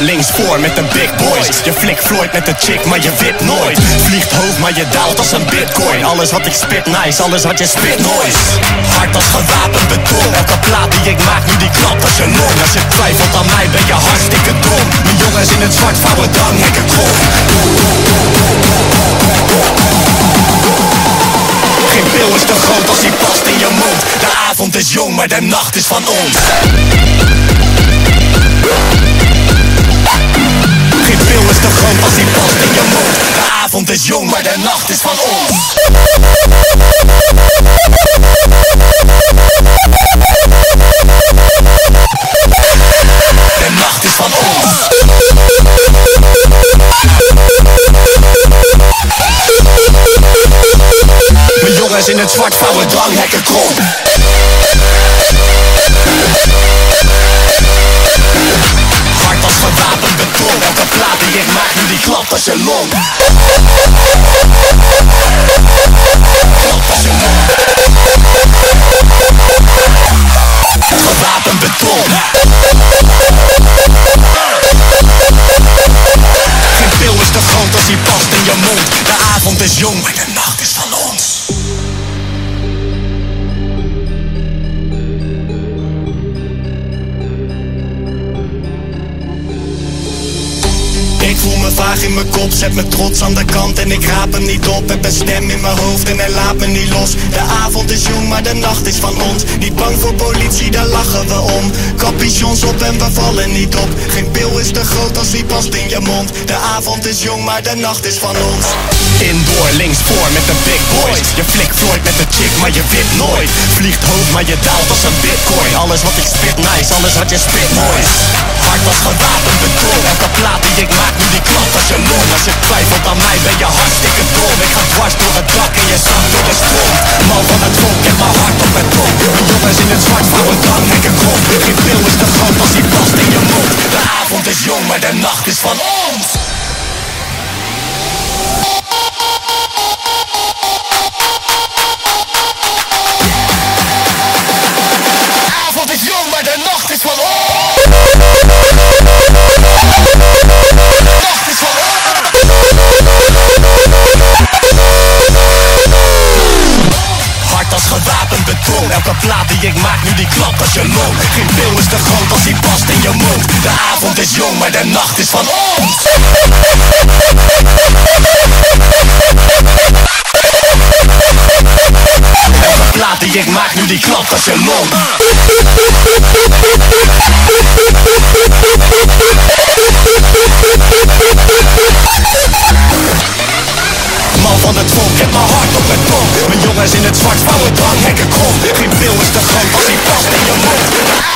Links voor met de big boys. Je flik Floyd met de chick, maar je wit nooit. Vliegt hoog, maar je daalt als een bitcoin. Alles wat ik spit nice, alles wat je spit noise Hard als gewapend beton. Elke plaat die ik maak, nu die klapt als je long Als je twijfelt aan mij, ben je hartstikke dom. Mijn jongens in het zwart vouwen dan hekken krom. Geen pil is te groot als die past in je mond. De avond is jong, maar de nacht is van ons jong, maar de nacht is van ons. De nacht is van ons. Mijn jongens in het zwart vouwen dranghekken klapt als je long Klapt als je long Gewapend beton. Geen pil is te groot als die past in je mond. De avond is jong, vaag in mijn kop, zet me trots aan de kant. En ik raap hem niet op Heb een stem in mijn hoofd en hij laat me niet los. De avond is jong, maar de nacht is van ons. Niet bang voor politie, daar lachen we om. Capuchons op en we vallen niet op. Geen pil is te groot als die past in je mond. De avond is jong, maar de nacht is van ons. Indoor, links voor met de big boys. Je flik Floyd met de chick, maar je wit nooit. Vliegt hoog, maar je daalt als een bitcoin. Alles wat ik spit nice, alles wat je spit moois. Hard als gewapend beton Elke plaat die ik maak, nu nacht is van ons Elke plaat die ik maak, nu die klapt als je long Geen pil is te groot als die past in je mond. De avond is jong, maar de nacht is van ons. Elke plaat die ik maak, nu die klapt als je long Man van het volk, heb mijn hart op het top Mijn jongens in het zwart vouwen dranghekken krom Geen pil is te groot als